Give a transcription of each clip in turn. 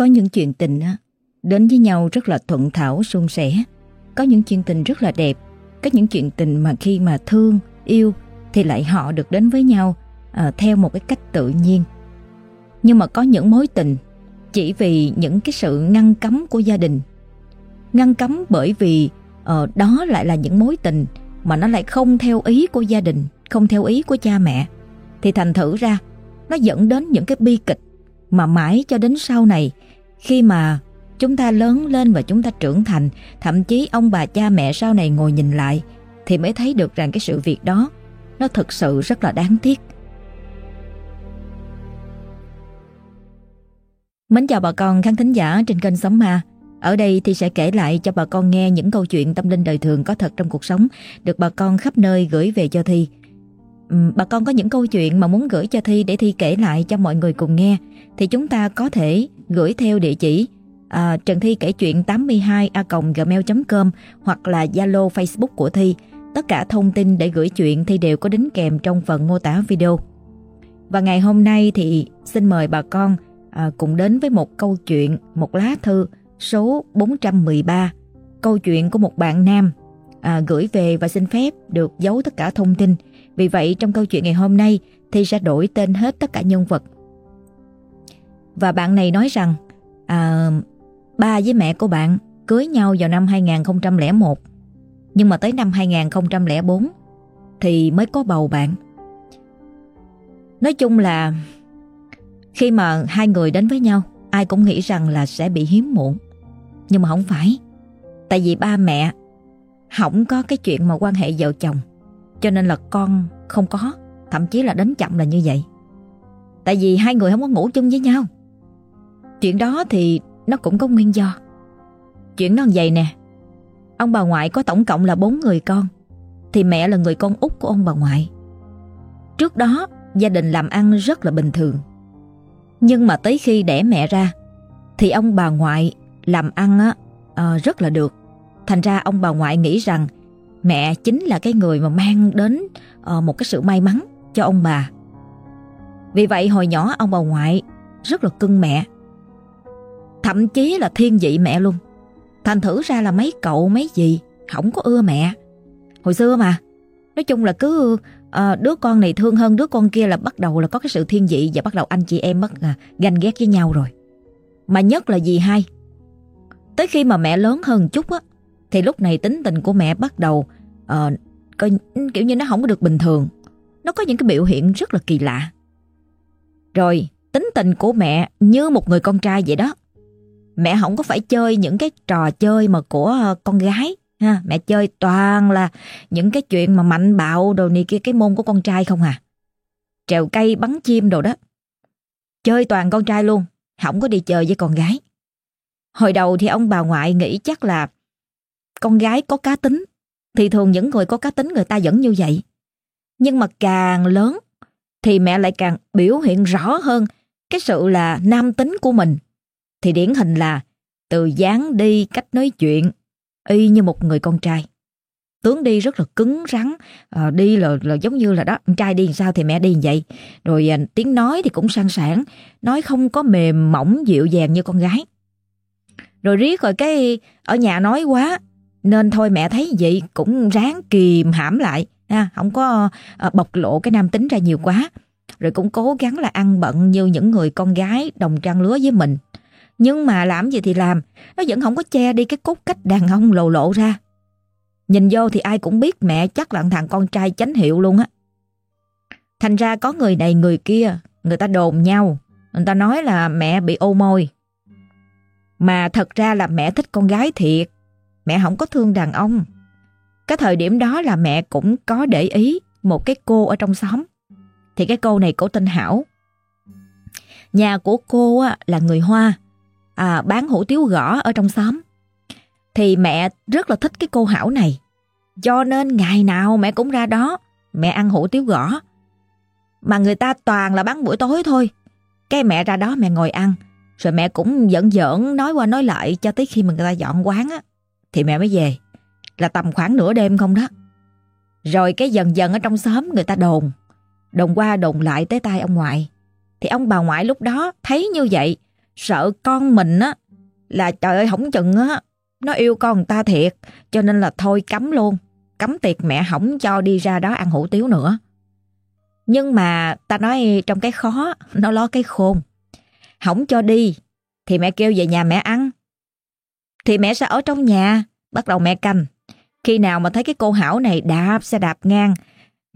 Có những chuyện tình á, đến với nhau rất là thuận thảo suôn sẻ. Có những chuyện tình rất là đẹp. Có những chuyện tình mà khi mà thương, yêu thì lại họ được đến với nhau à, theo một cái cách tự nhiên. Nhưng mà có những mối tình chỉ vì những cái sự ngăn cấm của gia đình. Ngăn cấm bởi vì uh, đó lại là những mối tình mà nó lại không theo ý của gia đình, không theo ý của cha mẹ. Thì thành thử ra nó dẫn đến những cái bi kịch mà mãi cho đến sau này khi mà chúng ta lớn lên và chúng ta trưởng thành, thậm chí ông bà cha mẹ sau này ngồi nhìn lại thì mới thấy được rằng cái sự việc đó nó thực sự rất là đáng tiếc. Mến chào bà con khán thính giả trên kênh Sống Ma. Ở đây thì sẽ kể lại cho bà con nghe những câu chuyện tâm linh đời thường có thật trong cuộc sống được bà con khắp nơi gửi về cho Thi. Bà con có những câu chuyện mà muốn gửi cho Thi để Thi kể lại cho mọi người cùng nghe thì chúng ta có thể gửi theo địa chỉ à, Trần Thi kể chuyện 82 a gmail.com hoặc là Zalo Facebook của Thi. Tất cả thông tin để gửi chuyện Thi đều có đính kèm trong phần mô tả video. Và ngày hôm nay thì xin mời bà con à, cùng đến với một câu chuyện, một lá thư số 413. Câu chuyện của một bạn nam à, gửi về và xin phép được giấu tất cả thông tin. Vì vậy trong câu chuyện ngày hôm nay thì sẽ đổi tên hết tất cả nhân vật. Và bạn này nói rằng à, ba với mẹ của bạn cưới nhau vào năm 2001. Nhưng mà tới năm 2004 thì mới có bầu bạn. Nói chung là khi mà hai người đến với nhau, ai cũng nghĩ rằng là sẽ bị hiếm muộn. Nhưng mà không phải. Tại vì ba mẹ không có cái chuyện mà quan hệ vợ chồng. Cho nên là con không có, thậm chí là đến chậm là như vậy. Tại vì hai người không có ngủ chung với nhau. Chuyện đó thì nó cũng có nguyên do. Chuyện nó vậy nè. Ông bà ngoại có tổng cộng là bốn người con. Thì mẹ là người con út của ông bà ngoại. Trước đó gia đình làm ăn rất là bình thường. Nhưng mà tới khi đẻ mẹ ra thì ông bà ngoại làm ăn á à, rất là được. Thành ra ông bà ngoại nghĩ rằng mẹ chính là cái người mà mang đến ờ, một cái sự may mắn cho ông bà. Vì vậy hồi nhỏ ông bà ngoại rất là cưng mẹ. Thậm chí là thiên vị mẹ luôn. Thành thử ra là mấy cậu mấy gì không có ưa mẹ. Hồi xưa mà, nói chung là cứ à, đứa con này thương hơn đứa con kia là bắt đầu là có cái sự thiên vị và bắt đầu anh chị em mất à, ganh ghét với nhau rồi. Mà nhất là gì hai. Tới khi mà mẹ lớn hơn chút á, thì lúc này tính tình của mẹ bắt đầu uh, coi kiểu như nó không có được bình thường. Nó có những cái biểu hiện rất là kỳ lạ. Rồi, tính tình của mẹ như một người con trai vậy đó. Mẹ không có phải chơi những cái trò chơi mà của ờ, con gái ha mẹ chơi toàn là những cái chuyện mà mạnh bạo đồ này kia cái môn của con trai không à trèo cây bắn chim đồ đó chơi toàn con trai luôn không có đi chơi với con gái hồi đầu thì ông bà ngoại nghĩ chắc là con gái có cá tính thì thường những người có cá tính người ta vẫn như vậy nhưng mà càng lớn thì mẹ lại càng biểu hiện rõ hơn cái sự là nam tính của mình thì điển hình là từ dáng đi cách nói chuyện y như một người con trai. Tướng đi rất là cứng rắn, à, đi là, là giống như là đó, con trai đi sao thì mẹ đi vậy. Rồi à, tiếng nói thì cũng sang sảng, nói không có mềm mỏng dịu dàng như con gái. Rồi riết rồi cái ở nhà nói quá, nên thôi mẹ thấy vậy cũng ráng kìm hãm lại, ha, không có à, bộc lộ cái nam tính ra nhiều quá. Rồi cũng cố gắng là ăn bận như những người con gái đồng trang lứa với mình. Nhưng mà làm gì thì làm, nó vẫn không có che đi cái cốt cách đàn ông lồ lộ ra. Nhìn vô thì ai cũng biết mẹ chắc là thằng con trai chánh hiệu luôn á. Thành ra có người này người kia, người ta đồn nhau, người ta nói là mẹ bị ô môi. Mà thật ra là mẹ thích con gái thiệt, mẹ không có thương đàn ông. Cái thời điểm đó là mẹ cũng có để ý một cái cô ở trong xóm. Thì cái cô này cổ tên Hảo. Nhà của cô á, là người Hoa, à, bán hủ tiếu gõ ở trong xóm. Thì mẹ rất là thích cái cô Hảo này. Cho nên ngày nào mẹ cũng ra đó, mẹ ăn hủ tiếu gõ. Mà người ta toàn là bán buổi tối thôi. Cái mẹ ra đó mẹ ngồi ăn. Rồi mẹ cũng giận giỡn nói qua nói lại cho tới khi mà người ta dọn quán á. Thì mẹ mới về. Là tầm khoảng nửa đêm không đó. Rồi cái dần dần ở trong xóm người ta đồn. Đồn qua đồn lại tới tay ông ngoại. Thì ông bà ngoại lúc đó thấy như vậy, sợ con mình á, là trời ơi hỏng chừng á, nó yêu con người ta thiệt cho nên là thôi cấm luôn. Cấm tiệc mẹ hỏng cho đi ra đó ăn hủ tiếu nữa. Nhưng mà ta nói trong cái khó, nó lo cái khôn. hỏng cho đi, thì mẹ kêu về nhà mẹ ăn. Thì mẹ sẽ ở trong nhà, bắt đầu mẹ canh. Khi nào mà thấy cái cô Hảo này đạp xe đạp ngang,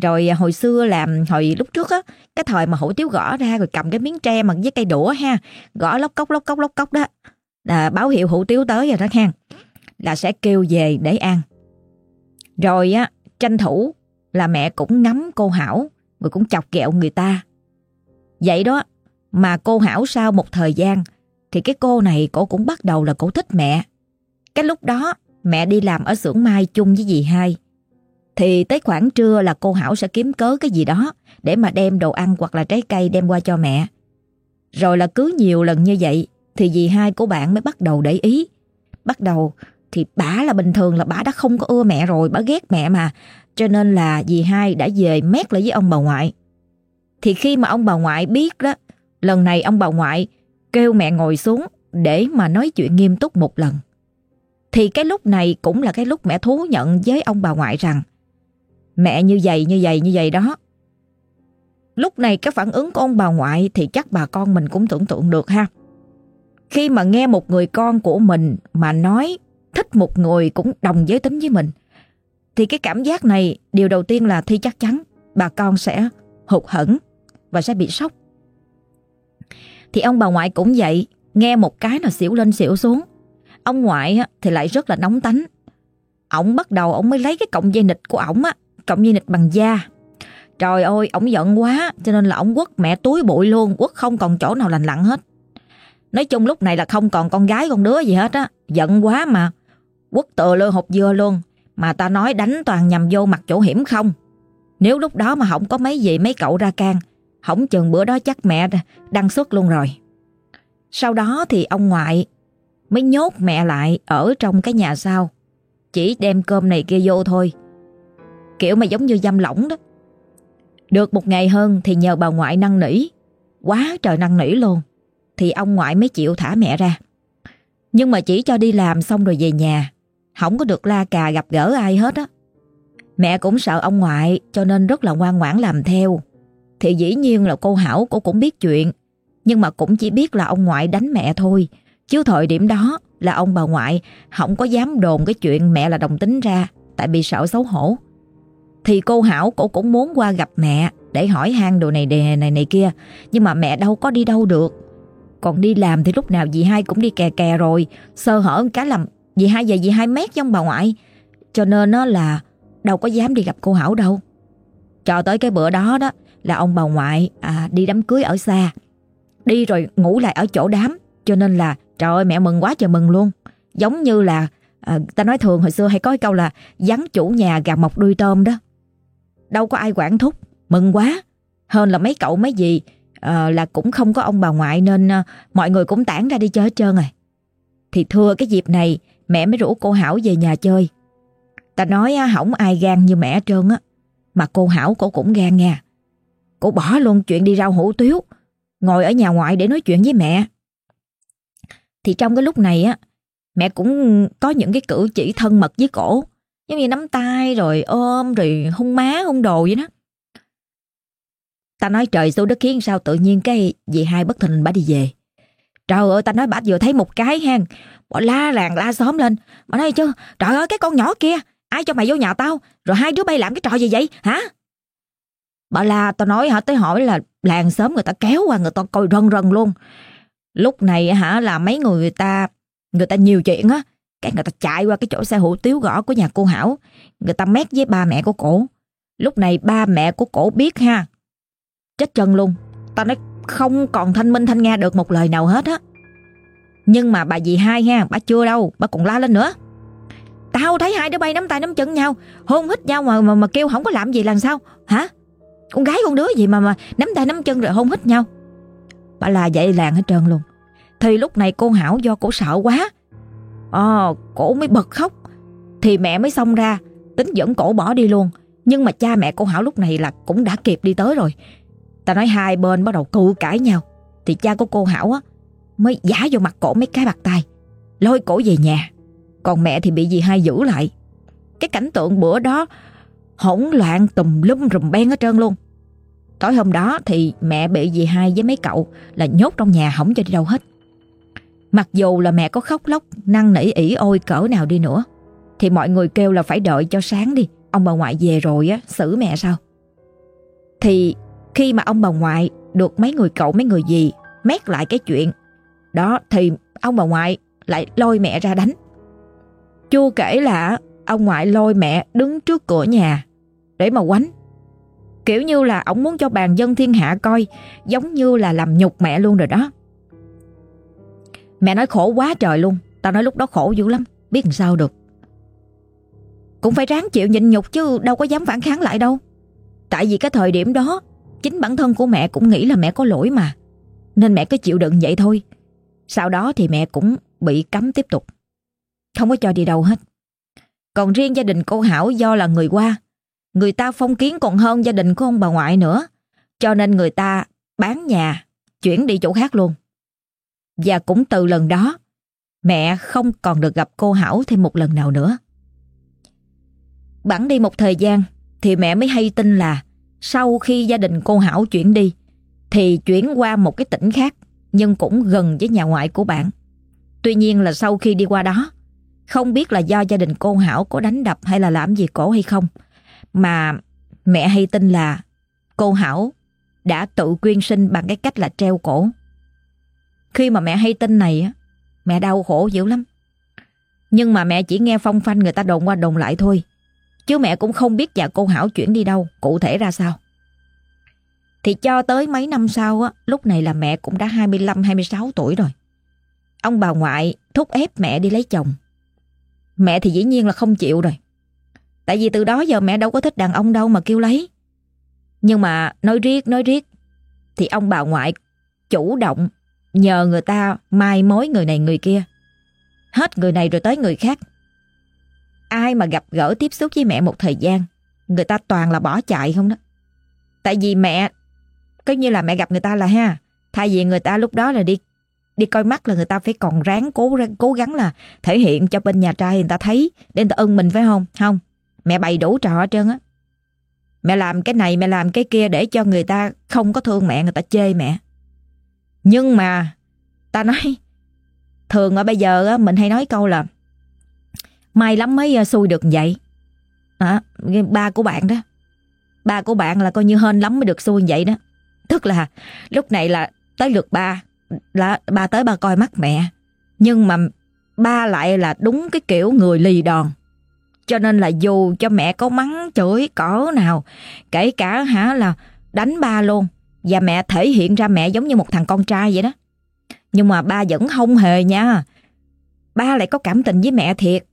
rồi à, hồi xưa làm hồi lúc trước á, cái thời mà hủ tiếu gõ ra rồi cầm cái miếng tre mà với cây đũa ha, gõ lóc cốc lóc cốc lóc cốc đó, là báo hiệu hủ tiếu tới rồi đó ha, là sẽ kêu về để ăn. Rồi á, tranh thủ là mẹ cũng ngắm cô Hảo, rồi cũng chọc kẹo người ta. Vậy đó, mà cô Hảo sau một thời gian thì cái cô này cổ cũng bắt đầu là cổ thích mẹ cái lúc đó mẹ đi làm ở xưởng mai chung với dì hai thì tới khoảng trưa là cô Hảo sẽ kiếm cớ cái gì đó để mà đem đồ ăn hoặc là trái cây đem qua cho mẹ. Rồi là cứ nhiều lần như vậy thì dì hai của bạn mới bắt đầu để ý. Bắt đầu thì bả là bình thường là bả đã không có ưa mẹ rồi, bả ghét mẹ mà. Cho nên là dì hai đã về mét lại với ông bà ngoại. Thì khi mà ông bà ngoại biết đó, lần này ông bà ngoại kêu mẹ ngồi xuống để mà nói chuyện nghiêm túc một lần. Thì cái lúc này cũng là cái lúc mẹ thú nhận với ông bà ngoại rằng Mẹ như vậy như vậy như vậy đó. Lúc này cái phản ứng của ông bà ngoại thì chắc bà con mình cũng tưởng tượng được ha. Khi mà nghe một người con của mình mà nói thích một người cũng đồng giới tính với mình thì cái cảm giác này điều đầu tiên là Thi chắc chắn bà con sẽ hụt hẫng và sẽ bị sốc. Thì ông bà ngoại cũng vậy, nghe một cái là xỉu lên xỉu xuống. Ông ngoại thì lại rất là nóng tánh. Ông bắt đầu ông mới lấy cái cọng dây nịch của ổng á, cộng dây nịch bằng da. Trời ơi, ổng giận quá, cho nên là ổng quất mẹ túi bụi luôn, quất không còn chỗ nào lành lặn hết. Nói chung lúc này là không còn con gái con đứa gì hết á, giận quá mà. Quất tựa lơ hộp dưa luôn, mà ta nói đánh toàn nhằm vô mặt chỗ hiểm không. Nếu lúc đó mà không có mấy gì mấy cậu ra can, không chừng bữa đó chắc mẹ đăng xuất luôn rồi. Sau đó thì ông ngoại mới nhốt mẹ lại ở trong cái nhà sau. Chỉ đem cơm này kia vô thôi. Kiểu mà giống như giam lỏng đó. Được một ngày hơn thì nhờ bà ngoại năn nỉ. Quá trời năn nỉ luôn. Thì ông ngoại mới chịu thả mẹ ra. Nhưng mà chỉ cho đi làm xong rồi về nhà. Không có được la cà gặp gỡ ai hết á. Mẹ cũng sợ ông ngoại cho nên rất là ngoan ngoãn làm theo. Thì dĩ nhiên là cô Hảo cô cũng biết chuyện. Nhưng mà cũng chỉ biết là ông ngoại đánh mẹ thôi. Chứ thời điểm đó là ông bà ngoại không có dám đồn cái chuyện mẹ là đồng tính ra. Tại bị sợ xấu hổ. Thì cô Hảo cổ cũng muốn qua gặp mẹ để hỏi han đồ này đề này này kia. Nhưng mà mẹ đâu có đi đâu được. Còn đi làm thì lúc nào dì hai cũng đi kè kè rồi. Sơ hở cái làm dì hai về dì hai mét trong bà ngoại. Cho nên nó là đâu có dám đi gặp cô Hảo đâu. Cho tới cái bữa đó đó là ông bà ngoại à, đi đám cưới ở xa. Đi rồi ngủ lại ở chỗ đám. Cho nên là trời ơi mẹ mừng quá trời mừng luôn. Giống như là à, ta nói thường hồi xưa hay có cái câu là vắng chủ nhà gà mọc đuôi tôm đó. Đâu có ai quản thúc, mừng quá. Hơn là mấy cậu mấy gì à, là cũng không có ông bà ngoại nên à, mọi người cũng tản ra đi chơi hết trơn rồi. Thì thưa cái dịp này mẹ mới rủ cô Hảo về nhà chơi. Ta nói à, không ai gan như mẹ trơn á. Mà cô Hảo cô cũng gan nha. Cô bỏ luôn chuyện đi rau hủ tiếu. Ngồi ở nhà ngoại để nói chuyện với mẹ. Thì trong cái lúc này á, mẹ cũng có những cái cử chỉ thân mật với cổ. Giống như nắm tay rồi ôm rồi hung má hung đồ vậy đó. Ta nói trời số đất khiến sao tự nhiên cái dì hai bất thình bà đi về. Trời ơi ta nói bà vừa thấy một cái hang Bỏ la làng la xóm lên Bà nói chứ trời ơi cái con nhỏ kia Ai cho mày vô nhà tao Rồi hai đứa bay làm cái trò gì vậy hả Bà la tao nói hả tới hỏi là Làng xóm người ta kéo qua người ta coi rần rần luôn Lúc này hả là mấy người, người ta Người ta nhiều chuyện á Cái người ta chạy qua cái chỗ xe hủ tiếu gõ của nhà cô Hảo Người ta mét với ba mẹ của cổ Lúc này ba mẹ của cổ biết ha Chết chân luôn Tao nói không còn thanh minh thanh nghe được một lời nào hết á. Nhưng mà bà dì hai ha, bà chưa đâu, bà còn la lên nữa. Tao thấy hai đứa bay nắm tay nắm chân nhau, hôn hít nhau mà mà, mà kêu không có làm gì làm sao? Hả? Con gái con đứa gì mà mà nắm tay nắm chân rồi hôn hít nhau? Bà là dậy làng hết trơn luôn. Thì lúc này cô Hảo do cổ sợ quá. Ờ, cổ mới bật khóc. Thì mẹ mới xông ra, tính dẫn cổ bỏ đi luôn. Nhưng mà cha mẹ cô Hảo lúc này là cũng đã kịp đi tới rồi. Ta nói hai bên bắt đầu cự cãi nhau Thì cha của cô Hảo á mới giả vô mặt cổ mấy cái bạc tay, lôi cổ về nhà. Còn mẹ thì bị dì hai giữ lại. Cái cảnh tượng bữa đó hỗn loạn tùm lum rùm beng hết trơn luôn. Tối hôm đó thì mẹ bị dì hai với mấy cậu là nhốt trong nhà không cho đi đâu hết. Mặc dù là mẹ có khóc lóc, năn nỉ ỉ ôi cỡ nào đi nữa, thì mọi người kêu là phải đợi cho sáng đi, ông bà ngoại về rồi á, xử mẹ sao? Thì khi mà ông bà ngoại được mấy người cậu mấy người gì mét lại cái chuyện, đó thì ông bà ngoại lại lôi mẹ ra đánh. Chưa kể là ông ngoại lôi mẹ đứng trước cửa nhà để mà quánh. Kiểu như là ông muốn cho bàn dân thiên hạ coi giống như là làm nhục mẹ luôn rồi đó. Mẹ nói khổ quá trời luôn, tao nói lúc đó khổ dữ lắm, biết làm sao được. Cũng phải ráng chịu nhịn nhục chứ đâu có dám phản kháng lại đâu. Tại vì cái thời điểm đó, chính bản thân của mẹ cũng nghĩ là mẹ có lỗi mà. Nên mẹ cứ chịu đựng vậy thôi. Sau đó thì mẹ cũng bị cấm tiếp tục. Không có cho đi đâu hết. Còn riêng gia đình cô Hảo do là người qua, người ta phong kiến còn hơn gia đình của ông bà ngoại nữa. Cho nên người ta bán nhà, chuyển đi chỗ khác luôn. Và cũng từ lần đó, mẹ không còn được gặp cô Hảo thêm một lần nào nữa. Bẵng đi một thời gian, thì mẹ mới hay tin là sau khi gia đình cô Hảo chuyển đi, thì chuyển qua một cái tỉnh khác, nhưng cũng gần với nhà ngoại của bạn. Tuy nhiên là sau khi đi qua đó, không biết là do gia đình cô Hảo có đánh đập hay là làm gì cổ hay không, mà mẹ hay tin là cô Hảo đã tự quyên sinh bằng cái cách là treo cổ. Khi mà mẹ hay tin này, mẹ đau khổ dữ lắm. Nhưng mà mẹ chỉ nghe phong phanh người ta đồn qua đồn lại thôi. Chứ mẹ cũng không biết nhà cô Hảo chuyển đi đâu, cụ thể ra sao. Thì cho tới mấy năm sau, á, lúc này là mẹ cũng đã 25-26 tuổi rồi. Ông bà ngoại thúc ép mẹ đi lấy chồng. Mẹ thì dĩ nhiên là không chịu rồi. Tại vì từ đó giờ mẹ đâu có thích đàn ông đâu mà kêu lấy. Nhưng mà nói riết nói riết thì ông bà ngoại chủ động nhờ người ta mai mối người này người kia. Hết người này rồi tới người khác. Ai mà gặp gỡ tiếp xúc với mẹ một thời gian, người ta toàn là bỏ chạy không đó. Tại vì mẹ, coi như là mẹ gặp người ta là ha, thay vì người ta lúc đó là đi đi coi mắt là người ta phải còn ráng cố cố gắng là thể hiện cho bên nhà trai người ta thấy để người ta ưng mình phải không? Không. Mẹ bày đủ trò hết trơn á. Mẹ làm cái này mẹ làm cái kia để cho người ta không có thương mẹ người ta chê mẹ. Nhưng mà ta nói thường ở bây giờ á, mình hay nói câu là may lắm mới à, xui được vậy. À, ba của bạn đó. Ba của bạn là coi như hên lắm mới được xui vậy đó. Tức là lúc này là tới lượt ba là ba tới ba coi mắt mẹ. Nhưng mà ba lại là đúng cái kiểu người lì đòn. Cho nên là dù cho mẹ có mắng chửi cỡ nào, kể cả hả là đánh ba luôn. Và mẹ thể hiện ra mẹ giống như một thằng con trai vậy đó. Nhưng mà ba vẫn không hề nha. Ba lại có cảm tình với mẹ thiệt.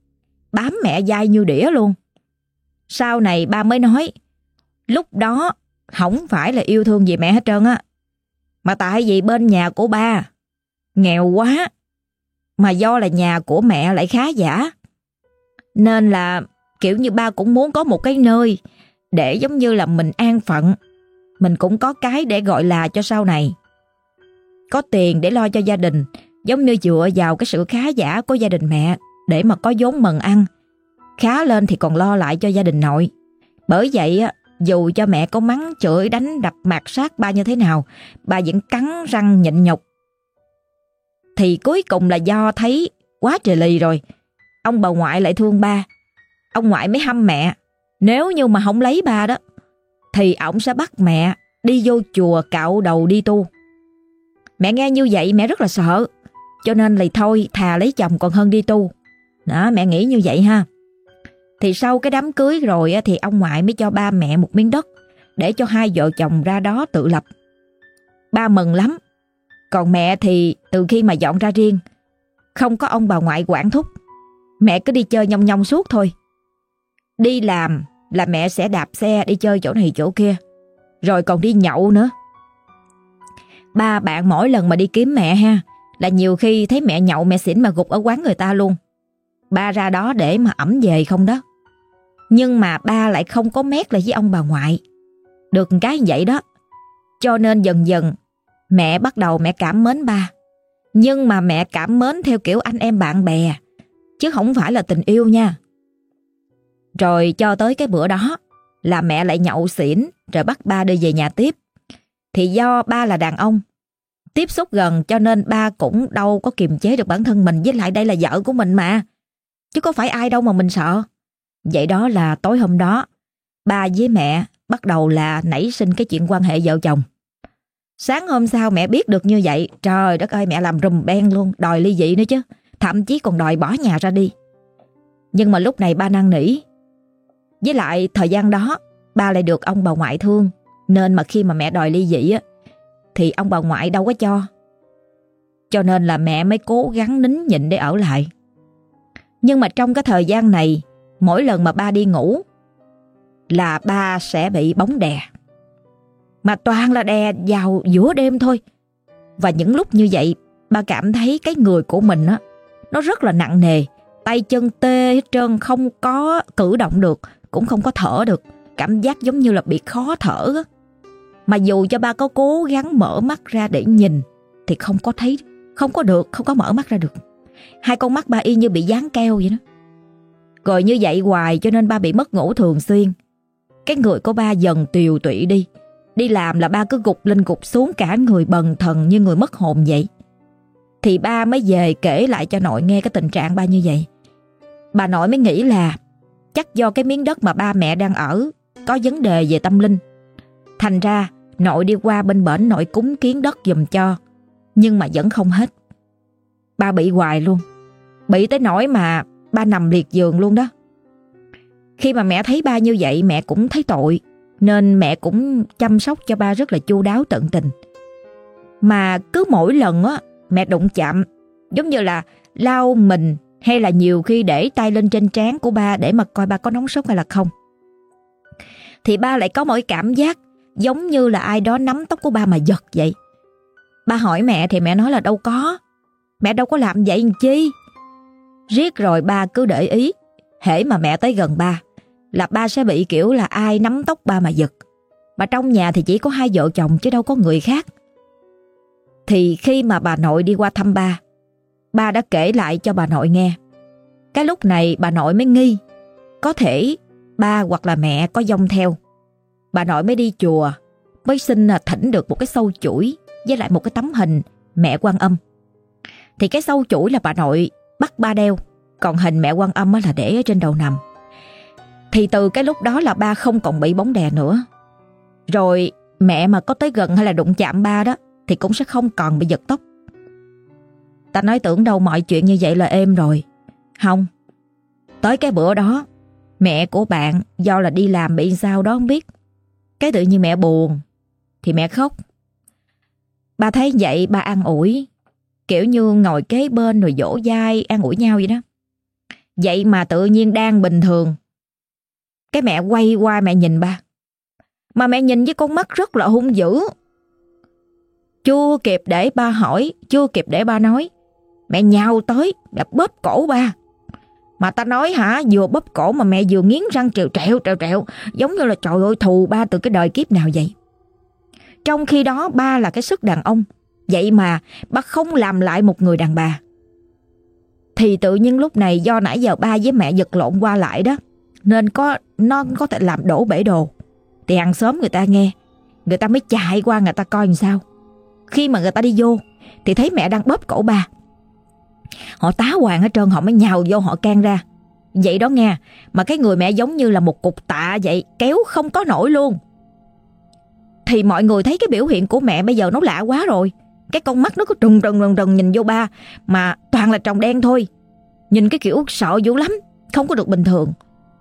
Bám mẹ dai như đĩa luôn. Sau này ba mới nói, lúc đó không phải là yêu thương gì mẹ hết trơn á. Mà tại vì bên nhà của ba nghèo quá, mà do là nhà của mẹ lại khá giả. Nên là kiểu như ba cũng muốn có một cái nơi để giống như là mình an phận. Mình cũng có cái để gọi là cho sau này. Có tiền để lo cho gia đình, giống như dựa vào cái sự khá giả của gia đình mẹ để mà có vốn mần ăn. Khá lên thì còn lo lại cho gia đình nội. Bởi vậy á, dù cho mẹ có mắng chửi đánh đập mạt sát ba như thế nào, ba vẫn cắn răng nhịn nhục. Thì cuối cùng là do thấy quá trời lì rồi. Ông bà ngoại lại thương ba. Ông ngoại mới hâm mẹ. Nếu như mà không lấy ba đó, thì ổng sẽ bắt mẹ đi vô chùa cạo đầu đi tu. Mẹ nghe như vậy mẹ rất là sợ. Cho nên là thôi thà lấy chồng còn hơn đi tu. Đó mẹ nghĩ như vậy ha. Thì sau cái đám cưới rồi thì ông ngoại mới cho ba mẹ một miếng đất để cho hai vợ chồng ra đó tự lập. Ba mừng lắm. Còn mẹ thì từ khi mà dọn ra riêng, không có ông bà ngoại quản thúc. Mẹ cứ đi chơi nhông nhông suốt thôi. Đi làm là mẹ sẽ đạp xe đi chơi chỗ này chỗ kia. Rồi còn đi nhậu nữa. Ba bạn mỗi lần mà đi kiếm mẹ ha, là nhiều khi thấy mẹ nhậu mẹ xỉn mà gục ở quán người ta luôn. Ba ra đó để mà ẩm về không đó. Nhưng mà ba lại không có mét lại với ông bà ngoại. Được cái vậy đó. Cho nên dần dần mẹ bắt đầu mẹ cảm mến ba. Nhưng mà mẹ cảm mến theo kiểu anh em bạn bè, chứ không phải là tình yêu nha. Rồi cho tới cái bữa đó là mẹ lại nhậu xỉn rồi bắt ba đưa về nhà tiếp. Thì do ba là đàn ông, tiếp xúc gần cho nên ba cũng đâu có kiềm chế được bản thân mình với lại đây là vợ của mình mà. Chứ có phải ai đâu mà mình sợ. Vậy đó là tối hôm đó, ba với mẹ bắt đầu là nảy sinh cái chuyện quan hệ vợ chồng. Sáng hôm sau mẹ biết được như vậy, trời đất ơi mẹ làm rùm beng luôn, đòi ly dị nữa chứ, thậm chí còn đòi bỏ nhà ra đi. Nhưng mà lúc này ba năn nỉ. Với lại thời gian đó, ba lại được ông bà ngoại thương, nên mà khi mà mẹ đòi ly dị á, thì ông bà ngoại đâu có cho. Cho nên là mẹ mới cố gắng nín nhịn để ở lại. Nhưng mà trong cái thời gian này, mỗi lần mà ba đi ngủ là ba sẽ bị bóng đè. Mà toàn là đè vào giữa đêm thôi. Và những lúc như vậy, ba cảm thấy cái người của mình á, nó rất là nặng nề. Tay chân tê hết trơn, không có cử động được, cũng không có thở được. Cảm giác giống như là bị khó thở á. Mà dù cho ba có cố gắng mở mắt ra để nhìn, thì không có thấy, không có được, không có mở mắt ra được. Hai con mắt ba y như bị dán keo vậy đó. Rồi như vậy hoài cho nên ba bị mất ngủ thường xuyên. Cái người của ba dần tiều tụy đi. Đi làm là ba cứ gục lên gục xuống cả người bần thần như người mất hồn vậy. Thì ba mới về kể lại cho nội nghe cái tình trạng ba như vậy. Bà nội mới nghĩ là chắc do cái miếng đất mà ba mẹ đang ở có vấn đề về tâm linh. Thành ra, nội đi qua bên bển nội cúng kiến đất dùm cho. Nhưng mà vẫn không hết. Ba bị hoài luôn. Bị tới nỗi mà ba nằm liệt giường luôn đó. Khi mà mẹ thấy ba như vậy, mẹ cũng thấy tội, nên mẹ cũng chăm sóc cho ba rất là chu đáo tận tình. Mà cứ mỗi lần á mẹ đụng chạm giống như là lau mình hay là nhiều khi để tay lên trên trán của ba để mà coi ba có nóng sốt hay là không. Thì ba lại có mỗi cảm giác giống như là ai đó nắm tóc của ba mà giật vậy. Ba hỏi mẹ thì mẹ nói là đâu có. Mẹ đâu có làm vậy làm chi. Riết rồi ba cứ để ý, hễ mà mẹ tới gần ba, là ba sẽ bị kiểu là ai nắm tóc ba mà giật. Mà trong nhà thì chỉ có hai vợ chồng chứ đâu có người khác. Thì khi mà bà nội đi qua thăm ba, ba đã kể lại cho bà nội nghe. Cái lúc này bà nội mới nghi, có thể ba hoặc là mẹ có dông theo. Bà nội mới đi chùa, mới xin à, thỉnh được một cái sâu chuỗi với lại một cái tấm hình mẹ quan âm. Thì cái sâu chuỗi là bà nội bắt ba đeo, còn hình mẹ quan âm là để ở trên đầu nằm. Thì từ cái lúc đó là ba không còn bị bóng đè nữa. Rồi mẹ mà có tới gần hay là đụng chạm ba đó thì cũng sẽ không còn bị giật tóc. Ta nói tưởng đâu mọi chuyện như vậy là êm rồi. Không. Tới cái bữa đó, mẹ của bạn do là đi làm bị sao đó không biết. Cái tự nhiên mẹ buồn, thì mẹ khóc. Ba thấy vậy ba ăn ủi, kiểu như ngồi kế bên rồi dỗ dai an ủi nhau vậy đó. Vậy mà tự nhiên đang bình thường. Cái mẹ quay qua mẹ nhìn ba. Mà mẹ nhìn với con mắt rất là hung dữ. Chưa kịp để ba hỏi, chưa kịp để ba nói. Mẹ nhào tới, đã bóp cổ ba. Mà ta nói hả, vừa bóp cổ mà mẹ vừa nghiến răng trèo trèo trèo trèo, giống như là trời ơi thù ba từ cái đời kiếp nào vậy. Trong khi đó ba là cái sức đàn ông, vậy mà ba không làm lại một người đàn bà. Thì tự nhiên lúc này do nãy giờ ba với mẹ giật lộn qua lại đó, nên có nó có thể làm đổ bể đồ. Thì hàng xóm người ta nghe, người ta mới chạy qua người ta coi làm sao. Khi mà người ta đi vô, thì thấy mẹ đang bóp cổ ba. Họ tá hoàng hết trơn họ mới nhào vô họ can ra. Vậy đó nghe, mà cái người mẹ giống như là một cục tạ vậy, kéo không có nổi luôn. Thì mọi người thấy cái biểu hiện của mẹ bây giờ nó lạ quá rồi. Cái con mắt nó cứ trừng trừng trừng trừng nhìn vô ba, mà toàn là tròng đen thôi. Nhìn cái kiểu sợ dữ lắm, không có được bình thường.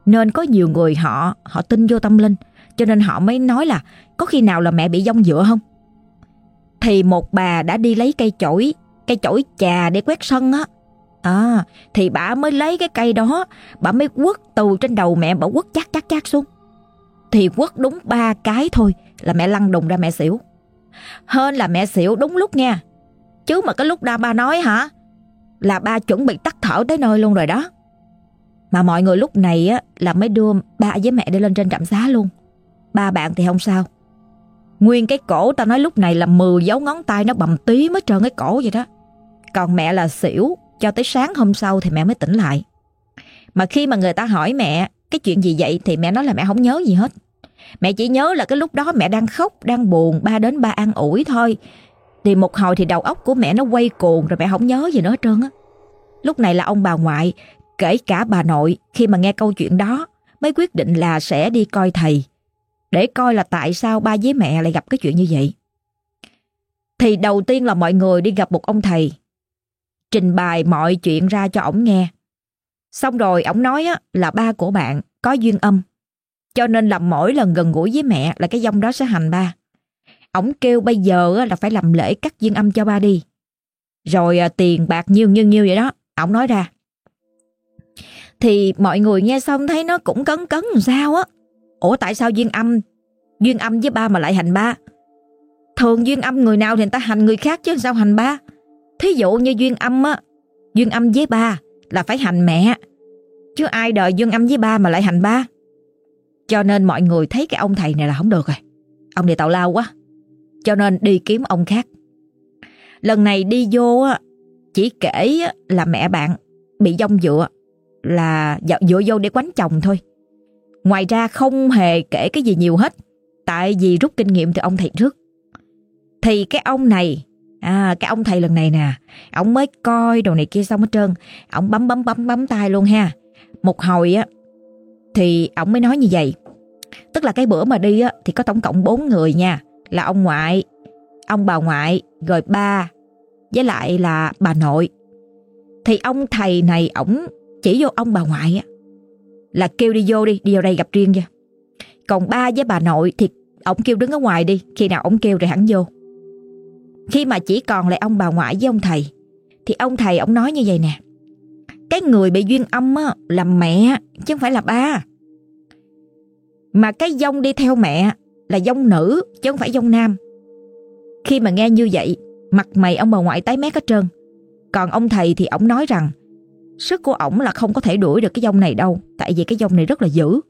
Nên có nhiều người họ họ tin vô tâm linh, cho nên họ mới nói là có khi nào là mẹ bị dông dựa không? Thì một bà đã đi lấy cây chổi cây chổi chà để quét sân á. À, thì bà mới lấy cái cây đó, bà mới quất từ trên đầu mẹ, bà quất chát chát chát xuống. Thì quất đúng ba cái thôi là mẹ lăn đùng ra mẹ xỉu. Hơn là mẹ xỉu đúng lúc nha. Chứ mà cái lúc đó ba nói hả, là ba chuẩn bị tắt thở tới nơi luôn rồi đó. Mà mọi người lúc này á là mới đưa ba với mẹ đi lên trên trạm xá luôn. Ba bạn thì không sao. Nguyên cái cổ, tao nói lúc này là 10 dấu ngón tay nó bầm tí mới trơn cái cổ vậy đó. Còn mẹ là xỉu, Cho tới sáng hôm sau thì mẹ mới tỉnh lại. Mà khi mà người ta hỏi mẹ, Cái chuyện gì vậy? thì mẹ nói là mẹ không nhớ gì hết. Mẹ chỉ nhớ là cái lúc đó mẹ đang khóc, Đang buồn, ba đến ba an ủi thôi. Thì một hồi thì đầu óc của mẹ nó quay cuồng Rồi mẹ không nhớ gì nữa hết trơn á. Lúc này là ông bà ngoại, Kể cả bà nội, Khi mà nghe câu chuyện đó, Mới quyết định là sẽ đi coi thầy. Để coi là tại sao ba với mẹ lại gặp cái chuyện như vậy Thì đầu tiên là mọi người đi gặp một ông thầy Trình bày mọi chuyện ra cho ổng nghe Xong rồi ổng nói á, là ba của bạn có duyên âm cho nên là mỗi lần gần gũi với mẹ là cái dông đó sẽ hành ba. Ổng kêu bây giờ là phải làm lễ cắt duyên âm cho ba đi. Rồi à, tiền bạc nhiêu nhiêu nhiêu vậy đó. Ổng nói ra. Thì mọi người nghe xong thấy nó cũng cấn cấn làm sao á. Ủa, tại sao duyên âm Duyên âm với ba mà lại hành ba Thường duyên âm người nào thì người ta hành người khác chứ sao hành ba Thí dụ như duyên âm á, Duyên âm với ba là phải hành mẹ Chứ ai đợi duyên âm với ba mà lại hành ba cho nên mọi người thấy cái ông thầy này là không được rồi. Ông này tào lao quá. Cho nên đi kiếm ông khác. Lần này đi vô chỉ kể là mẹ bạn bị dông dựa, là dựa vô để quánh chồng thôi. Ngoài ra không hề kể cái gì nhiều hết. Tại vì rút kinh nghiệm từ ông thầy trước. Thì cái ông này À cái ông thầy lần này nè Ông mới coi đồ này kia xong hết trơn Ông bấm bấm bấm bấm tay luôn ha Một hồi á Thì ông mới nói như vậy Tức là cái bữa mà đi á, thì có tổng cộng 4 người nha. Là ông ngoại, ông bà ngoại, rồi ba, với lại là bà nội. Thì ông thầy này ổng chỉ vô ông bà ngoại á, là kêu đi vô đi, đi vào đây gặp riêng nha. Còn ba với bà nội thì ổng kêu đứng ở ngoài đi, khi nào ổng kêu rồi hẳn vô. Khi mà chỉ còn lại ông bà ngoại với ông thầy, thì ông thầy ổng nói như vậy nè. Cái người bị duyên âm á, là mẹ, chứ không phải là ba. Mà cái dông đi theo mẹ là dông nữ chứ không phải dông nam. Khi mà nghe như vậy, mặt mày ông bà ngoại tái mét hết trơn. Còn ông thầy thì ông nói rằng sức của ổng là không có thể đuổi được cái dông này đâu. Tại vì cái dông này rất là dữ.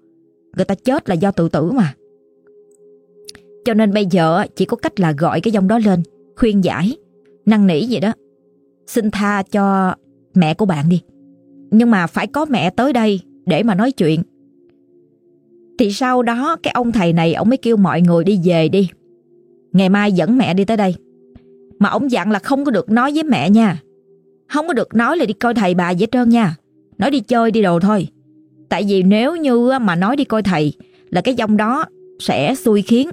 Người ta chết là do tự tử mà. Cho nên bây giờ chỉ có cách là gọi cái dông đó lên, khuyên giải, năng nỉ vậy đó. Xin tha cho mẹ của bạn đi. Nhưng mà phải có mẹ tới đây để mà nói chuyện thì sau đó cái ông thầy này ông mới kêu mọi người đi về đi. Ngày mai dẫn mẹ đi tới đây. Mà ông dặn là không có được nói với mẹ nha. Không có được nói là đi coi thầy bà vậy trơn nha. Nói đi chơi đi đồ thôi. Tại vì nếu như mà nói đi coi thầy là cái dòng đó sẽ xui khiến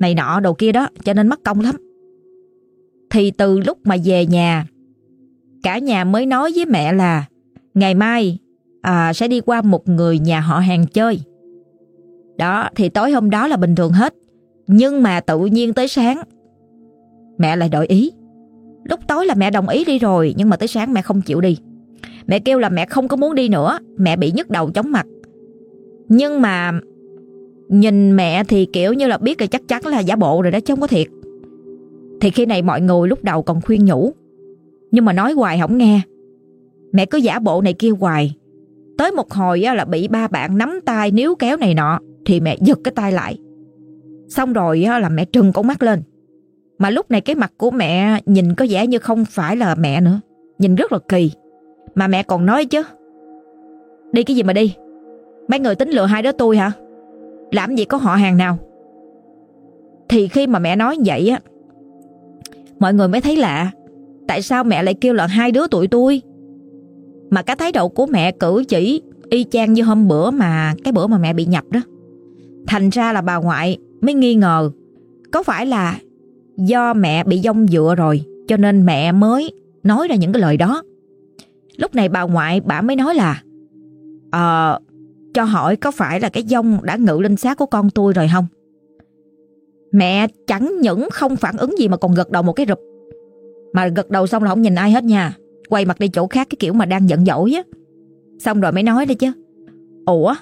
này nọ đồ kia đó cho nên mất công lắm. Thì từ lúc mà về nhà cả nhà mới nói với mẹ là ngày mai à, sẽ đi qua một người nhà họ hàng chơi. Đó thì tối hôm đó là bình thường hết Nhưng mà tự nhiên tới sáng Mẹ lại đổi ý Lúc tối là mẹ đồng ý đi rồi, Nhưng mà tới sáng mẹ không chịu đi. Mẹ kêu là mẹ không có muốn đi nữa, Mẹ bị nhức đầu chóng mặt. Nhưng mà Nhìn mẹ thì kiểu như là biết là chắc chắn là giả bộ rồi đó, chứ không có thiệt. Thì khi này mọi người lúc đầu còn khuyên nhủ, Nhưng mà nói hoài không nghe. Mẹ cứ giả bộ này kia hoài. Tới một hồi là bị ba bạn nắm tay níu kéo này nọ, thì mẹ giật cái tay lại. Xong rồi là mẹ trừng con mắt lên. Mà lúc này cái mặt của mẹ nhìn có vẻ như không phải là mẹ nữa. Nhìn rất là kỳ. Mà mẹ còn nói chứ. Đi cái gì mà đi? Mấy người tính lừa hai đứa tôi hả? Làm gì có họ hàng nào? Thì khi mà mẹ nói vậy á, mọi người mới thấy lạ. Tại sao mẹ lại kêu là hai đứa tụi tôi? Mà cái thái độ của mẹ cử chỉ y chang như hôm bữa mà cái bữa mà mẹ bị nhập đó. Thành ra là bà ngoại mới nghi ngờ có phải là do mẹ bị dông dựa rồi cho nên mẹ mới nói ra những cái lời đó. Lúc này bà ngoại bà mới nói là Ờ, cho hỏi có phải là cái dông đã ngự lên xác của con tôi rồi không? Mẹ chẳng những không phản ứng gì mà còn gật đầu một cái rụp. Mà gật đầu xong là không nhìn ai hết nha. Quay mặt đi chỗ khác cái kiểu mà đang giận dỗi á. Xong rồi mới nói đây chứ. Ủa,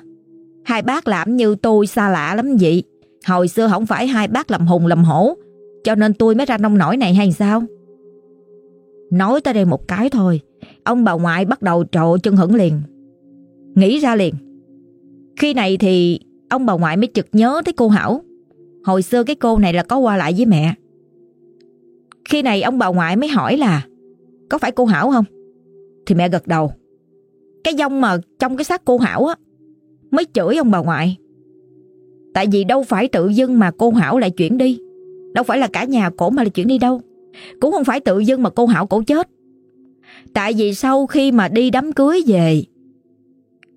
Hai bác làm như tôi xa lạ lắm vậy. Hồi xưa không phải hai bác làm hùng làm hổ, cho nên tôi mới ra nông nổi này hay sao? Nói tới đây một cái thôi, ông bà ngoại bắt đầu trộ chân hững liền. Nghĩ ra liền. Khi này thì ông bà ngoại mới chực nhớ tới cô Hảo. Hồi xưa cái cô này là có qua lại với mẹ. Khi này ông bà ngoại mới hỏi là Có phải cô Hảo không? Thì mẹ gật đầu. Cái dông mà trong cái xác cô Hảo á mới chửi ông bà ngoại. Tại vì đâu phải tự dưng mà cô Hảo lại chuyển đi. Đâu phải là cả nhà cổ mà là chuyển đi đâu. Cũng không phải tự dưng mà cô Hảo cổ chết. Tại vì sau khi mà đi đám cưới về,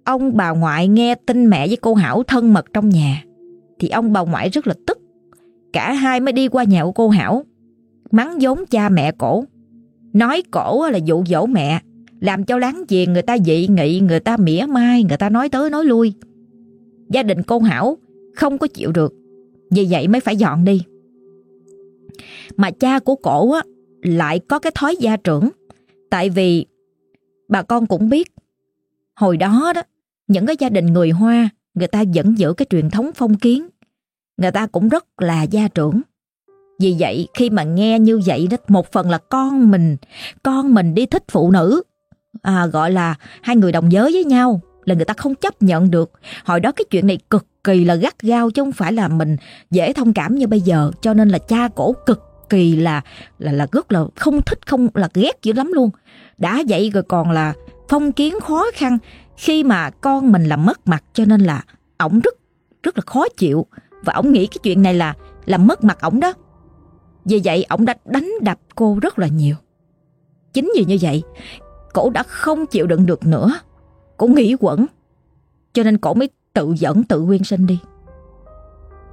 ông bà ngoại nghe tin mẹ với cô Hảo thân mật trong nhà, thì ông bà ngoại rất là tức. Cả hai mới đi qua nhà của cô Hảo, mắng giống cha mẹ cổ. Nói cổ là dụ dỗ mẹ, làm cho láng giềng người ta dị nghị, người ta mỉa mai, người ta nói tới nói lui. Gia đình cô Hảo không có chịu được, vì vậy mới phải dọn đi. Mà cha của cổ á, lại có cái thói gia trưởng, tại vì bà con cũng biết, hồi đó đó, những cái gia đình người Hoa, người ta vẫn giữ cái truyền thống phong kiến, người ta cũng rất là gia trưởng. Vì vậy khi mà nghe như vậy đó một phần là con mình, con mình đi thích phụ nữ, à, gọi là hai người đồng giới với nhau là người ta không chấp nhận được. Hồi đó cái chuyện này cực kỳ là gắt gao chứ không phải là mình dễ thông cảm như bây giờ, cho nên là cha cổ cực kỳ là là là rất là không thích không là ghét dữ lắm luôn. Đã vậy rồi còn là phong kiến khó khăn khi mà con mình là mất mặt cho nên là ổng rất rất là khó chịu và ổng nghĩ cái chuyện này là làm mất mặt ổng đó. Vì vậy ổng đã đánh đập cô rất là nhiều. Chính vì như vậy, cổ đã không chịu đựng được nữa. Cổ nghĩ quẩn. Cho nên cổ mới tự dẫn tự quyên sinh đi.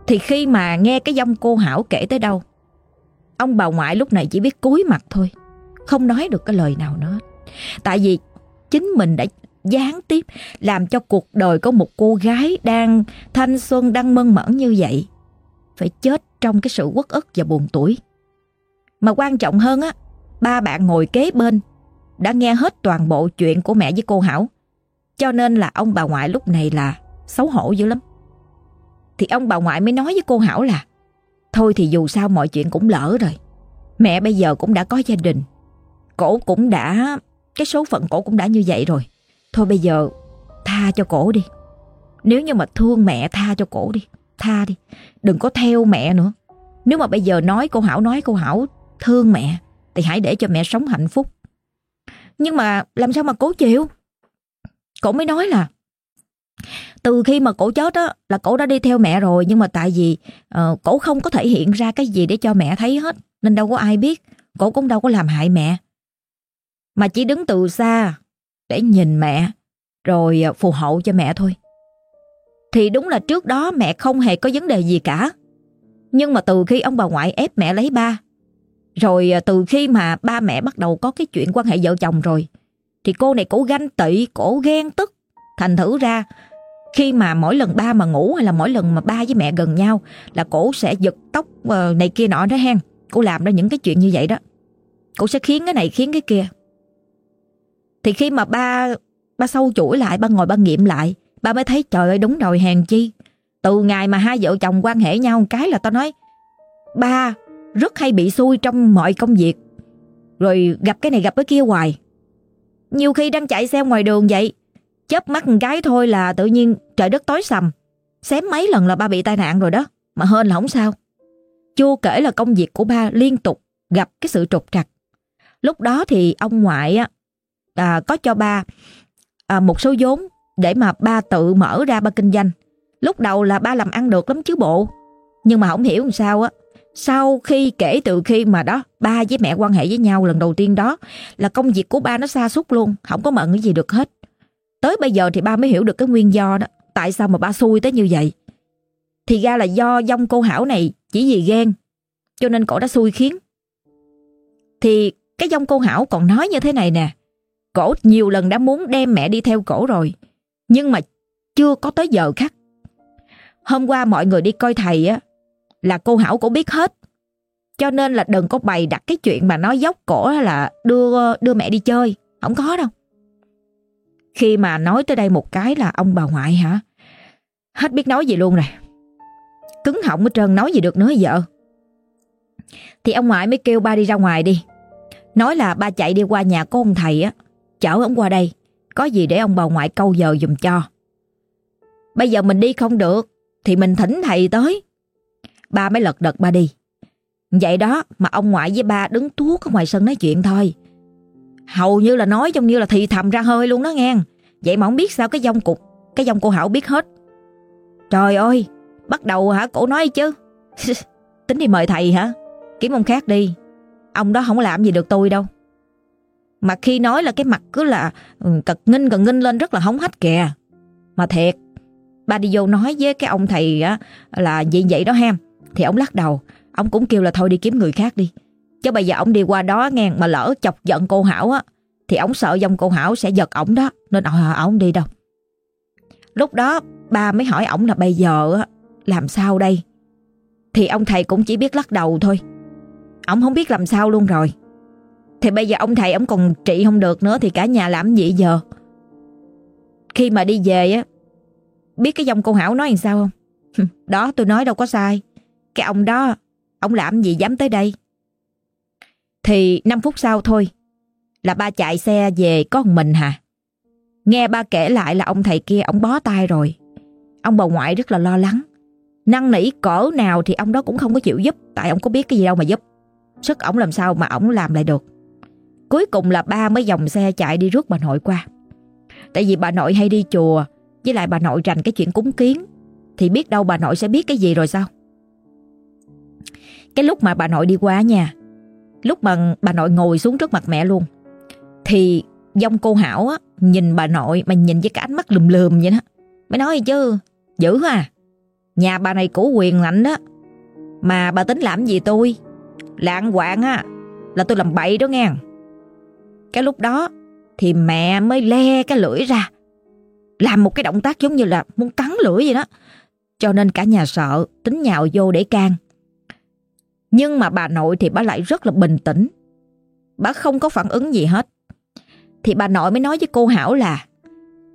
Thì khi mà nghe cái dông cô Hảo kể tới đâu, ông bà ngoại lúc này chỉ biết cúi mặt thôi. Không nói được cái lời nào nữa. Tại vì chính mình đã gián tiếp làm cho cuộc đời của một cô gái đang thanh xuân, đang mơn mởn như vậy phải chết trong cái sự uất ức và buồn tuổi. Mà quan trọng hơn á, ba bạn ngồi kế bên đã nghe hết toàn bộ chuyện của mẹ với cô Hảo. Cho nên là ông bà ngoại lúc này là xấu hổ dữ lắm. Thì ông bà ngoại mới nói với cô Hảo là, Thôi thì dù sao mọi chuyện cũng lỡ rồi. Mẹ bây giờ cũng đã có gia đình. Cổ cũng đã... Cái số phận cổ cũng đã như vậy rồi. Thôi bây giờ tha cho cổ đi. Nếu như mà thương mẹ tha cho cổ đi. Tha đi. Đừng có theo mẹ nữa. Nếu mà bây giờ nói cô Hảo, nói cô Hảo thương mẹ, thì hãy để cho mẹ sống hạnh phúc. Nhưng mà làm sao mà cố chịu? Cổ mới nói là từ khi mà cổ chết á là cổ đã đi theo mẹ rồi nhưng mà tại vì uh, cổ không có thể hiện ra cái gì để cho mẹ thấy hết nên đâu có ai biết cổ cũng đâu có làm hại mẹ mà chỉ đứng từ xa để nhìn mẹ rồi ờ, phù hộ cho mẹ thôi. Thì đúng là trước đó mẹ không hề có vấn đề gì cả. Nhưng mà từ khi ông bà ngoại ép mẹ lấy ba, rồi ờ, từ khi mà ba mẹ bắt đầu có cái chuyện quan hệ vợ chồng rồi, thì cô này cổ ganh tị, cổ ghen tức. Thành thử ra, khi mà mỗi lần ba mà ngủ hay là mỗi lần mà ba với mẹ gần nhau là cổ sẽ giật tóc ờ, này kia nọ đó hen. cổ làm ra những cái chuyện như vậy đó. cổ sẽ khiến cái này khiến cái kia. Thì khi mà ba ba sâu chuỗi lại, ba ngồi ba nghiệm lại, ba mới thấy trời ơi đúng rồi hèn chi. Từ ngày mà hai vợ chồng quan hệ nhau một cái là tao nói ba rất hay bị xui trong mọi công việc. Rồi gặp cái này gặp cái kia hoài. Nhiều khi đang chạy xe ngoài đường vậy, chớp mắt một cái thôi là tự nhiên trời đất tối sầm. Xém mấy lần là ba bị tai nạn rồi đó, mà hên là không sao. Chưa kể là công việc của ba liên tục gặp cái sự trục trặc. Lúc đó thì ông ngoại á, à, có cho ba à, một số vốn để mà ba tự mở ra ba kinh doanh. Lúc đầu là ba làm ăn được lắm chứ bộ. Nhưng mà không hiểu làm sao á. Sau khi kể từ khi mà đó ba với mẹ quan hệ với nhau lần đầu tiên đó là công việc của ba nó xa xúc luôn, không có mận cái gì được hết. Tới bây giờ thì ba mới hiểu được cái nguyên do đó, tại sao mà ba xui tới như vậy. Thì ra là do dông cô Hảo này chỉ vì ghen, cho nên cổ đã xui khiến. Thì cái dông cô Hảo còn nói như thế này nè, Cổ nhiều lần đã muốn đem mẹ đi theo cổ rồi, nhưng mà chưa có tới giờ khắc. Hôm qua mọi người đi coi thầy á, là cô Hảo cổ biết hết. Cho nên là đừng có bày đặt cái chuyện mà nói dốc cổ là đưa đưa mẹ đi chơi. Không có đâu. Khi mà nói tới đây một cái là ông bà ngoại hả? Hết biết nói gì luôn rồi. Cứng họng hết trơn nói gì được nữa vợ. Thì ông ngoại mới kêu ba đi ra ngoài đi. Nói là ba chạy đi qua nhà của ông thầy á chở ông qua đây, có gì để ông bà ngoại câu giờ dùm cho. Bây giờ mình đi không được, thì mình thỉnh thầy tới. Ba mới lật đật ba đi. Vậy đó mà ông ngoại với ba đứng tuốt ở ngoài sân nói chuyện thôi. Hầu như là nói giống như là thì thầm ra hơi luôn đó nghe. Vậy mà không biết sao cái dông cục, Cái dông cô Hảo biết hết. Trời ơi, Bắt đầu hả cổ nói chứ? Tính đi mời thầy hả? Kiếm ông khác đi. Ông đó không làm gì được tôi đâu. Mà khi nói là cái mặt cứ là ừ, Cật nghinh cật nghinh lên rất là hống hách kìa. Mà thiệt, Ba đi vô nói với cái ông thầy á, Là vậy vậy đó ha. Thì ông lắc đầu. Ông cũng kêu là thôi đi kiếm người khác đi. Chứ bây giờ ông đi qua đó nghe Mà lỡ chọc giận cô Hảo á Thì ông sợ dòng cô Hảo sẽ giật ổng đó Nên ổng đi đâu Lúc đó ba mới hỏi ổng là bây giờ làm sao đây? Thì ông thầy cũng chỉ biết lắc đầu thôi. Ông không biết làm sao luôn rồi. Thì bây giờ ông thầy ông còn trị không được nữa thì cả nhà làm gì giờ? Khi mà đi về á, biết cái dòng cô Hảo nói làm sao không? đó tôi nói đâu có sai. Cái ông đó, ông làm gì dám tới đây? Thì 5 phút sau thôi, là ba chạy xe về có một mình hả? Nghe ba kể lại là ông thầy kia ông bó tay rồi. Ông bà ngoại rất là lo lắng. năng nỉ cỡ nào thì ông đó cũng không có chịu giúp tại ông có biết cái gì đâu mà giúp. Sức ổng làm sao mà ổng làm lại được. Cuối cùng là ba mới dòng xe chạy đi rước bà nội qua. Tại vì bà nội hay đi chùa với lại bà nội rành cái chuyện cúng kiến thì biết đâu bà nội sẽ biết cái gì rồi sao. Cái lúc mà bà nội đi qua nhà lúc mà bà nội ngồi xuống trước mặt mẹ luôn thì dông cô Hảo á, nhìn bà nội mà nhìn với cái ánh mắt lùm lùm vậy đó. Mới nói chứ, dữ à, nhà bà này cổ quyền lạnh đó. Mà bà tính làm gì tôi? Lạng quạng á, là tôi làm bậy đó nghe. Cái lúc đó thì mẹ mới le cái lưỡi ra. Làm một cái động tác giống như là muốn cắn lưỡi vậy đó. Cho nên cả nhà sợ, tính nhào vô để can. Nhưng mà bà nội thì bà lại rất là bình tĩnh. Bà không có phản ứng gì hết. Thì bà nội mới nói với cô Hảo là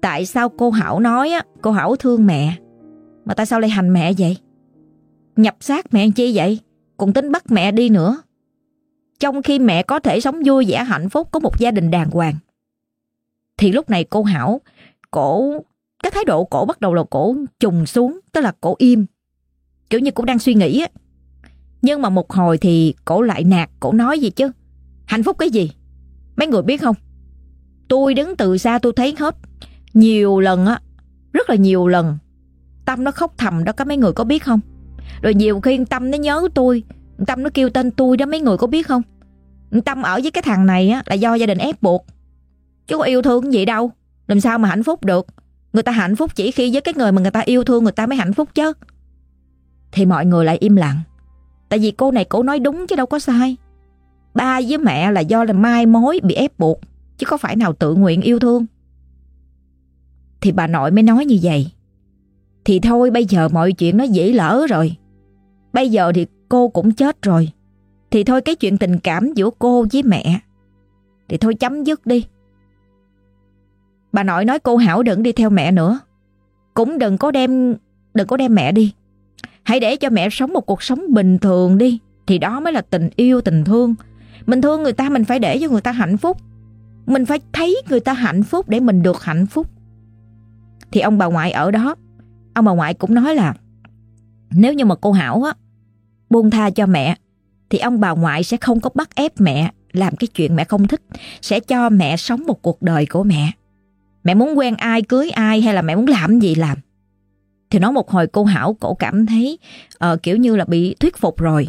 Tại sao cô Hảo nói á, cô Hảo thương mẹ Mà tại sao lại hành mẹ vậy? Nhập xác mẹ chi vậy? Còn tính bắt mẹ đi nữa. Trong khi mẹ có thể sống vui vẻ hạnh phúc Có một gia đình đàng hoàng. Thì lúc này cô Hảo Cổ Cái thái độ cổ bắt đầu là cổ trùng xuống Tức là cổ im. Kiểu như cũng đang suy nghĩ á. Nhưng mà một hồi thì cổ lại nạt, Cổ nói gì chứ? Hạnh phúc cái gì? Mấy người biết không? Tôi đứng từ xa tôi thấy hết. Nhiều lần á, Rất là nhiều lần, Tâm nó khóc thầm đó, các mấy người có biết không? Rồi nhiều khi Tâm nó nhớ tôi, Tâm nó kêu tên tôi đó, mấy người có biết không? Tâm ở với cái thằng này á Là do gia đình ép buộc. Chứ có yêu thương gì đâu, Làm sao mà hạnh phúc được? Người ta hạnh phúc chỉ khi với cái người mà người ta yêu thương Người ta mới hạnh phúc chứ. Thì mọi người lại im lặng. Tại vì cô này, cổ nói đúng chứ đâu có sai Ba với mẹ là do là mai mối bị ép buộc, chứ có phải nào tự nguyện yêu thương. Thì bà nội mới nói như vậy. Thì thôi, bây giờ mọi chuyện nó dễ lỡ rồi. Bây giờ thì cô cũng chết rồi. Thì thôi, cái chuyện tình cảm giữa cô với mẹ, thì thôi chấm dứt đi. Bà nội nói, cô Hảo đừng đi theo mẹ nữa. Cũng đừng có đem, đừng có đem mẹ đi. Hãy để cho mẹ sống một cuộc sống bình thường đi. Thì đó mới là tình yêu, tình thương. Mình thương người ta mình phải để cho người ta hạnh phúc. Mình phải thấy người ta hạnh phúc để mình được hạnh phúc. Thì ông bà ngoại ở đó, ông bà ngoại cũng nói là nếu như mà cô Hảo á buông tha cho mẹ thì ông bà ngoại sẽ không có bắt ép mẹ làm cái chuyện mẹ không thích, sẽ cho mẹ sống một cuộc đời của mẹ. Mẹ muốn quen ai, cưới ai hay là mẹ muốn làm gì làm. Thì nói một hồi cô Hảo cổ cảm thấy uh, kiểu như là bị thuyết phục rồi.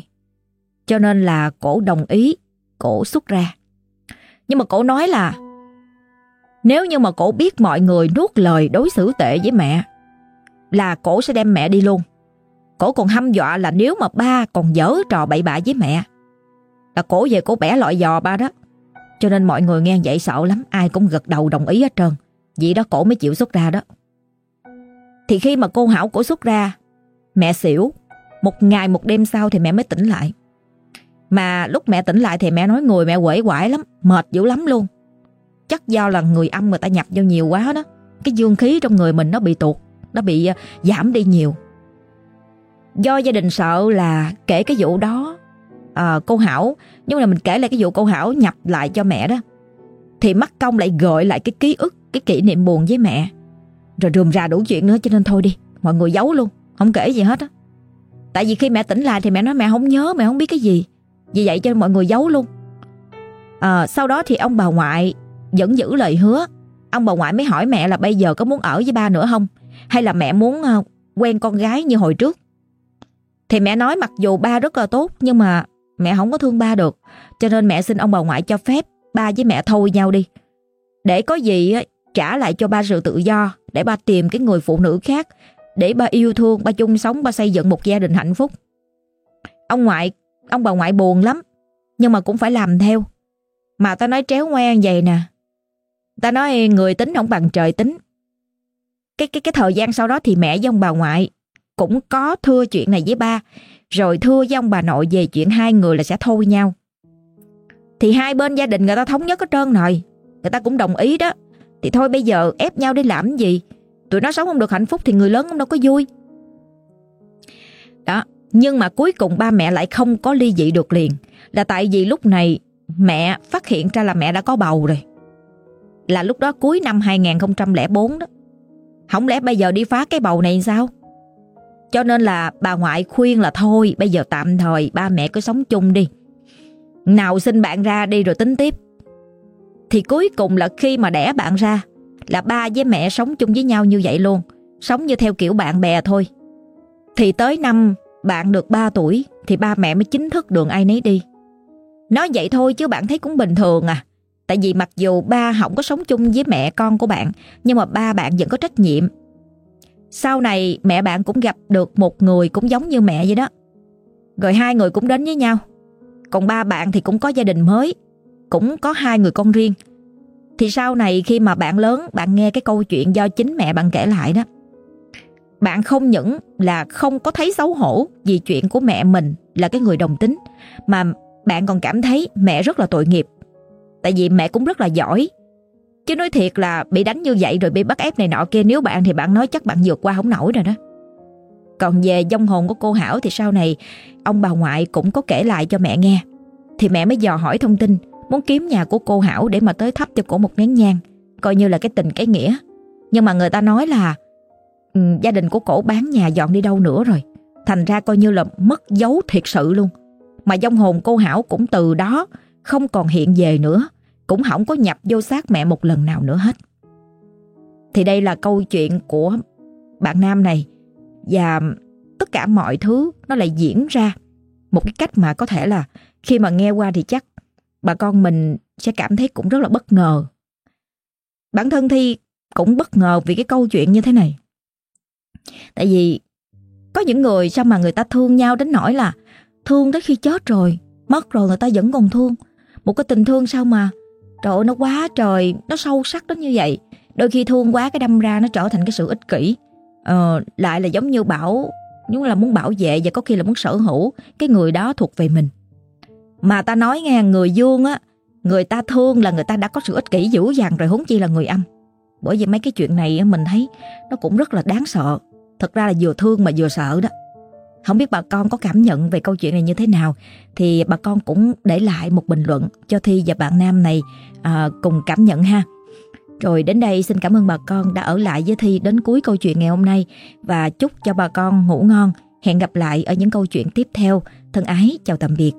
Cho nên là cổ đồng ý, cổ xuất ra. Nhưng mà cổ nói là nếu như mà cổ biết mọi người nuốt lời đối xử tệ với mẹ là cổ sẽ đem mẹ đi luôn. Cổ còn hăm dọa là nếu mà ba còn dở trò bậy bạ với mẹ là cổ về cổ bẻ loại giò ba đó. Cho nên mọi người nghe vậy sợ lắm, ai cũng gật đầu đồng ý hết trơn. Vậy đó cổ mới chịu xuất ra đó. Thì khi mà cô Hảo cổ xuất ra, mẹ xỉu. Một ngày một đêm sau thì mẹ mới tỉnh lại. Mà lúc mẹ tỉnh lại thì mẹ nói người mẹ quể quải lắm, mệt dữ lắm luôn. Chắc do là người âm người ta nhập vô nhiều quá đó. Cái dương khí trong người mình nó bị tuột, nó bị ờ, giảm đi nhiều. Do gia đình sợ là kể cái vụ đó à, cô Hảo, nhưng mà mình kể lại cái vụ cô Hảo nhập lại cho mẹ đó. Thì mắt công lại gợi lại cái ký ức, cái kỷ niệm buồn với mẹ. Rồi rườm ra đủ chuyện nữa cho nên thôi đi, mọi người giấu luôn, không kể gì hết á. Tại vì khi mẹ tỉnh lại thì mẹ nói mẹ không nhớ, mẹ không biết cái gì. Vì vậy cho mọi người giấu luôn. À, Sau đó thì ông bà ngoại vẫn giữ lời hứa. Ông bà ngoại mới hỏi mẹ là bây giờ có muốn ở với ba nữa không? Hay là mẹ muốn ờ, quen con gái như hồi trước? Thì mẹ nói mặc dù ba rất là tốt Nhưng mà mẹ không có thương ba được. Cho nên mẹ xin ông bà ngoại cho phép Ba với mẹ thôi nhau đi. Để có gì trả lại cho ba sự tự do Để ba tìm cái người phụ nữ khác Để ba yêu thương, ba chung sống, ba xây dựng một gia đình hạnh phúc Ông ngoại, ông bà ngoại buồn lắm Nhưng mà cũng phải làm theo Mà ta nói tréo ngoan vậy nè Ta nói người tính không bằng trời tính cái cái cái thời gian sau đó thì mẹ với ông bà ngoại cũng có thưa chuyện này với ba, rồi thưa với ông bà nội về chuyện hai người là sẽ thôi nhau. Thì hai bên gia đình người ta thống nhất hết trơn rồi, người ta cũng đồng ý đó. Thì thôi bây giờ ép nhau đi làm gì? Tụi nó sống không được hạnh phúc thì người lớn cũng đâu có vui. Đó, nhưng mà cuối cùng ba mẹ lại không có ly dị được liền. Là tại vì lúc này mẹ phát hiện ra là mẹ đã có bầu rồi. Là lúc đó cuối năm 2004 đó. Không lẽ bây giờ đi phá cái bầu này sao? Cho nên là bà ngoại khuyên là thôi bây giờ tạm thời ba mẹ cứ sống chung đi. Nào sinh bạn ra đi rồi tính tiếp. Thì cuối cùng là khi mà đẻ bạn ra, là ba với mẹ sống chung với nhau như vậy luôn. Sống như theo kiểu bạn bè thôi. Thì tới năm bạn được 3 tuổi, thì ba mẹ mới chính thức đường ai nấy đi. Nói vậy thôi chứ bạn thấy cũng bình thường à. Tại vì mặc dù ba không có sống chung với mẹ con của bạn, Nhưng mà ba bạn vẫn có trách nhiệm Sau này mẹ bạn cũng gặp được một người cũng giống như mẹ vậy đó Rồi hai người cũng đến với nhau Còn ba bạn thì cũng có gia đình mới cũng có hai người con riêng. Thì sau này khi mà bạn lớn, Bạn nghe cái câu chuyện do chính mẹ bạn kể lại đó, Bạn không những là không có thấy xấu hổ Vì chuyện của mẹ mình là cái người đồng tính, Mà bạn còn cảm thấy mẹ rất là tội nghiệp. Tại vì mẹ cũng rất là giỏi. Chứ nói thiệt là bị đánh như vậy rồi bị bắt ép này nọ kia, Nếu bạn thì bạn nói chắc bạn vượt qua không nổi rồi đó. Còn về dông hồn của cô Hảo thì sau này, Ông bà ngoại cũng có kể lại cho mẹ nghe. Thì mẹ mới dò hỏi thông tin. Muốn kiếm nhà của cô Hảo để mà tới thắp cho cổ một nén nhang. Coi như là cái tình cái nghĩa. Nhưng mà người ta nói là ừ, Gia đình của cổ bán nhà dọn đi đâu nữa rồi. Thành ra coi như là mất dấu thiệt sự luôn. Mà dông hồn cô Hảo cũng từ đó không còn hiện về nữa, cũng không có nhập vô xác mẹ một lần nào nữa hết. Thì đây là câu chuyện của bạn nam này. Và tất cả mọi thứ nó lại diễn ra một cái cách mà có thể là khi mà nghe qua thì chắc bà con mình sẽ cảm thấy cũng rất là bất ngờ. Bản thân Thi cũng bất ngờ vì cái câu chuyện như thế này. Tại vì có những người sao mà người ta thương nhau đến nỗi là thương tới khi chết rồi, mất rồi người ta vẫn còn thương. Một cái tình thương sao mà Trời ơi nó quá trời Nó sâu sắc đến như vậy Đôi khi thương quá cái đâm ra nó trở thành cái sự ích kỷ ờ, Lại là giống như bảo Giống là muốn bảo vệ và có khi là muốn sở hữu Cái người đó thuộc về mình mà ta nói nghe người dương á Người ta thương là người ta đã có sự ích kỷ dữ dằn rồi huống chi là người âm Bởi vì mấy cái chuyện này mình thấy Nó cũng rất là đáng sợ Thật ra là vừa thương mà vừa sợ đó không biết bà con có cảm nhận về câu chuyện này như thế nào thì bà con cũng để lại một bình luận cho Thi và bạn Nam này à, cùng cảm nhận ha. Rồi đến đây xin cảm ơn bà con đã ở lại với Thi đến cuối câu chuyện ngày hôm nay và chúc cho bà con ngủ ngon. Hẹn gặp lại ở những câu chuyện tiếp theo. Thân ái chào tạm biệt.